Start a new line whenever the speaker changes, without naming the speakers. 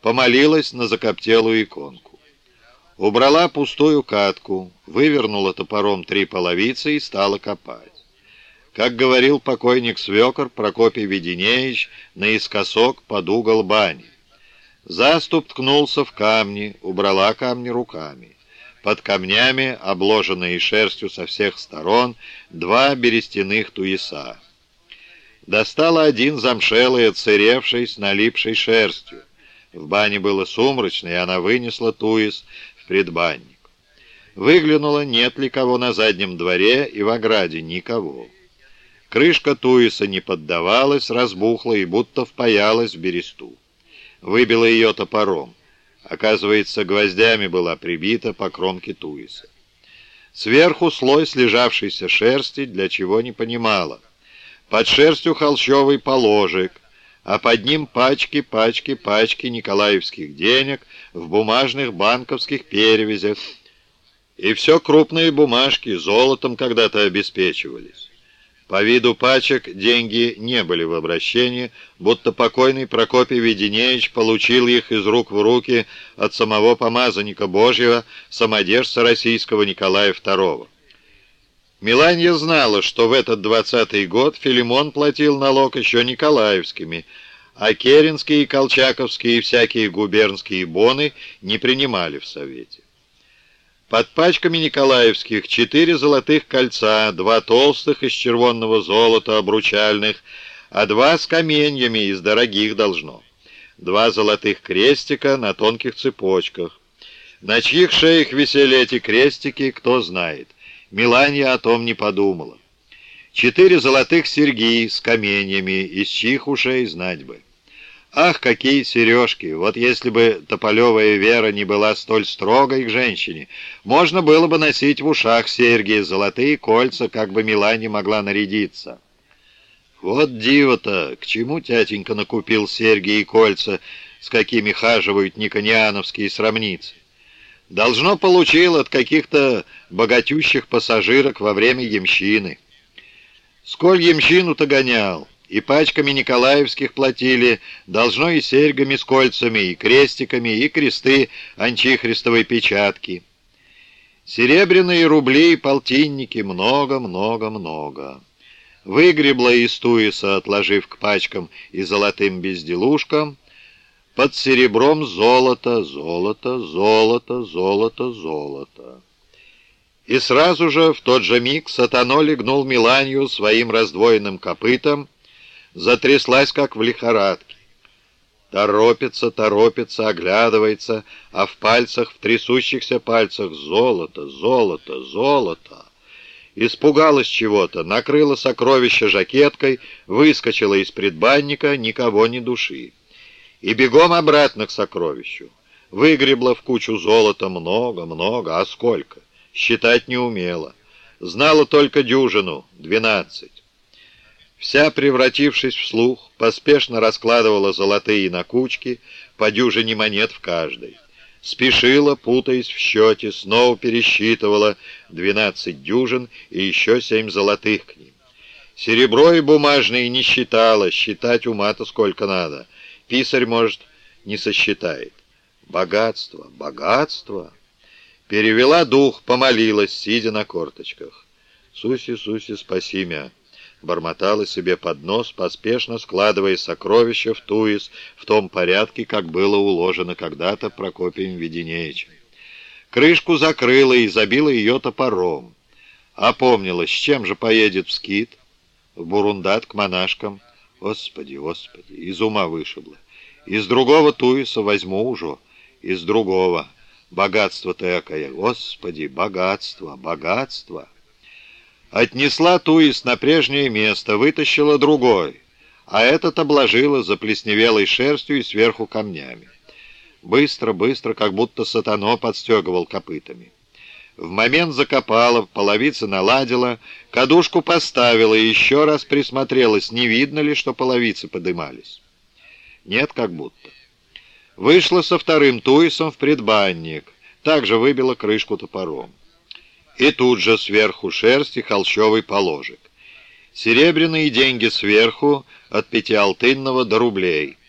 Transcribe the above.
помолилась на закоптелую иконку. Убрала пустую катку, вывернула топором три половицы и стала копать. Как говорил покойник Свекор Прокопий Веденеевич, наискосок под угол бани. Заступ ткнулся в камни, убрала камни руками. Под камнями, обложенные шерстью со всех сторон, два берестяных туеса. Достала один замшелый, отсыревший, с налипшей шерстью. В бане было сумрачно, и она вынесла туис в предбанник. Выглянула, нет ли кого на заднем дворе, и в ограде никого. Крышка туиса не поддавалась, разбухла и будто впаялась в бересту выбила ее топором. Оказывается, гвоздями была прибита по кромке туиса. Сверху слой слежавшейся шерсти, для чего не понимала. Под шерстью холщовый положек, а под ним пачки, пачки, пачки николаевских денег в бумажных банковских перевязях. И все крупные бумажки золотом когда-то обеспечивались. По виду пачек деньги не были в обращении, будто покойный Прокопий Веденеевич получил их из рук в руки от самого помазанника Божьего, самодержца российского Николая II. Миланья знала, что в этот двадцатый год Филимон платил налог еще николаевскими, а керенские колчаковские и всякие губернские боны не принимали в Совете. Под пачками николаевских четыре золотых кольца, два толстых из червонного золота обручальных, а два с каменьями из дорогих должно. Два золотых крестика на тонких цепочках. На чьих шеях висели эти крестики, кто знает. Миланья о том не подумала. Четыре золотых серьги с каменьями, из чьих ушей знать бы. Ах, какие сережки! Вот если бы Тополевая Вера не была столь строгой к женщине, можно было бы носить в ушах серьги, золотые кольца, как бы Милане могла нарядиться. Вот диво-то, к чему тятенька накупил серьги и кольца, с какими хаживают никониановские срамницы? Должно, получил от каких-то богатющих пассажирок во время ямщины. Сколь ямщину-то гонял! И пачками николаевских платили, должно и серьгами с кольцами, и крестиками, и кресты анчихристовой печатки. Серебряные рубли и полтинники много-много-много. Выгребла из туиса, отложив к пачкам и золотым безделушкам, под серебром золото, золото, золото, золото, золото. И сразу же, в тот же миг, сатано легнул Миланью своим раздвоенным копытом, затряслась, как в лихорадке. Торопится, торопится, оглядывается, а в пальцах, в трясущихся пальцах золото, золото, золото. Испугалась чего-то, накрыла сокровище жакеткой, выскочила из предбанника, никого не души. И бегом обратно к сокровищу. Выгребла в кучу золота много, много, а сколько? Считать не умела. Знала только дюжину, двенадцать. Вся, превратившись в слух, поспешно раскладывала золотые на кучки, по дюжине монет в каждой. Спешила, путаясь в счете, снова пересчитывала двенадцать дюжин и еще семь золотых к ним. Серебро и бумажные не считала, считать ума-то сколько надо. Писарь, может, не сосчитает. Богатство, богатство. Перевела дух, помолилась, сидя на корточках. Суси, Суси, спаси меня бормотала себе под нос, поспешно складывая сокровища в туис в том порядке, как было уложено когда-то Прокопием Веденеевичем. Крышку закрыла и забила ее топором. Опомнилась, с чем же поедет в скит? В Бурундат к монашкам. Господи, Господи, из ума вышибла. Из другого туиса возьму уже, из другого. Богатство-то экое, Господи, богатство, богатство. Отнесла туис на прежнее место, вытащила другой, а этот обложила заплесневелой шерстью и сверху камнями. Быстро, быстро, как будто сатано подстегивал копытами. В момент закопала, половица наладила, кадушку поставила и еще раз присмотрелась, не видно ли, что половицы подымались. Нет, как будто. Вышла со вторым туисом в предбанник, также выбила крышку топором и тут же сверху шерсть и холщовый положек. Серебряные деньги сверху, от пятиалтынного до рублей —